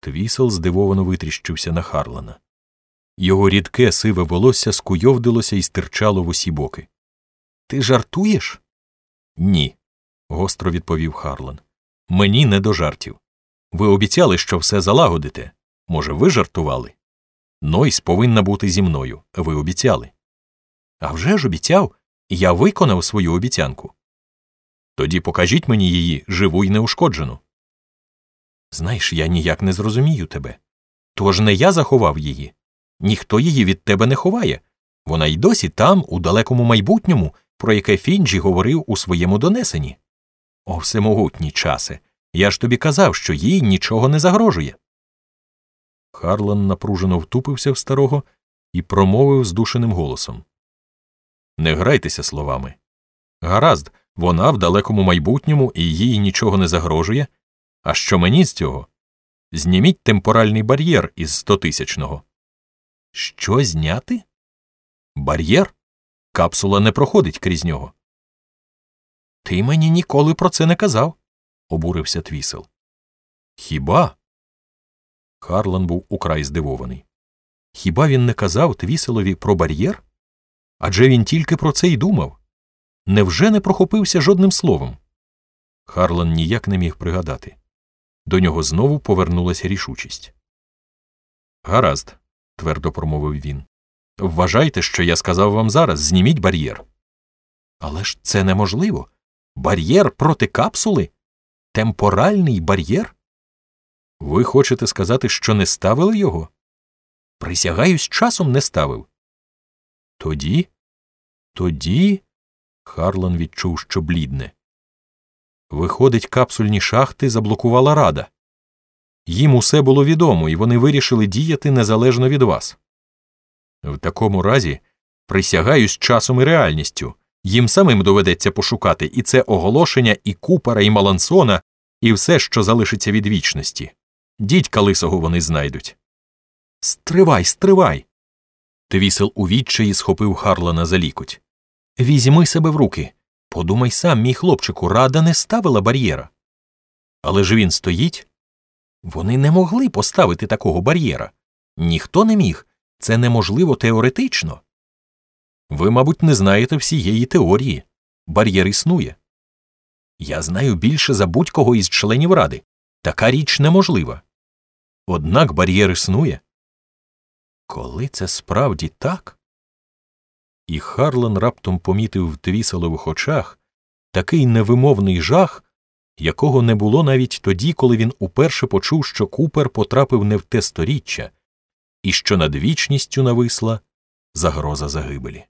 Твісел здивовано витріщився на Харлана. Його рідке сиве волосся скуйовдилося і стирчало в усі боки. Ти жартуєш? Ні, гостро відповів Харлан. Мені не до жартів. Ви обіцяли, що все залагодите. Може, ви жартували? Нойс повинна бути зі мною. Ви обіцяли. «А вже ж обіцяв, я виконав свою обіцянку. Тоді покажіть мені її живу й неушкоджену. Знаєш, я ніяк не зрозумію тебе. Тож не я заховав її. Ніхто її від тебе не ховає. Вона й досі там, у далекому майбутньому, про яке Фінджі говорив у своєму донесенні. О, всемогутній часе. Я ж тобі казав, що їй нічого не загрожує. Харлан напружено втупився в старого і промовив здушеним голосом Не грайтеся словами. Гаразд, вона в далекому майбутньому і їй нічого не загрожує. А що мені з цього? Зніміть темпоральний бар'єр із стотисячного. Що зняти? Бар'єр? Капсула не проходить крізь нього. Ти мені ніколи про це не казав, обурився твісел. Хіба? Харлан був украй здивований. Хіба він не казав твіселові про бар'єр? Адже він тільки про це й думав. Невже не прохопився жодним словом? Харлан ніяк не міг пригадати. До нього знову повернулася рішучість. Гаразд, твердо промовив він. Вважайте, що я сказав вам зараз зніміть бар'єр. Але ж це неможливо. Бар'єр проти капсули? Темпоральний бар'єр? Ви хочете сказати, що не ставили його? Присягаюсь, часом не ставив. Тоді, тоді. Харлан відчув, що блідне. Виходить, капсульні шахти заблокувала рада. Їм усе було відомо, і вони вирішили діяти незалежно від вас. В такому разі присягаюсь часом і реальністю. Їм самим доведеться пошукати і це оголошення, і Купера, і Малансона, і все, що залишиться від вічності. Дідька лисого вони знайдуть. Стривай, стривай. Твісел у відчаї схопив Харлана за лікуть. Візьми себе в руки. Подумай сам, мій хлопчику, рада не ставила бар'єра. Але ж він стоїть. Вони не могли поставити такого бар'єра. Ніхто не міг. Це неможливо теоретично. Ви, мабуть, не знаєте всієї теорії. Бар'єр існує. Я знаю більше за будь-кого із членів ради. Така річ неможлива. Однак бар'єр існує. Коли це справді так? І Харлан раптом помітив в твіселових очах такий невимовний жах, якого не було навіть тоді, коли він уперше почув, що Купер потрапив не в те сторіччя, і що над вічністю нависла загроза загибелі.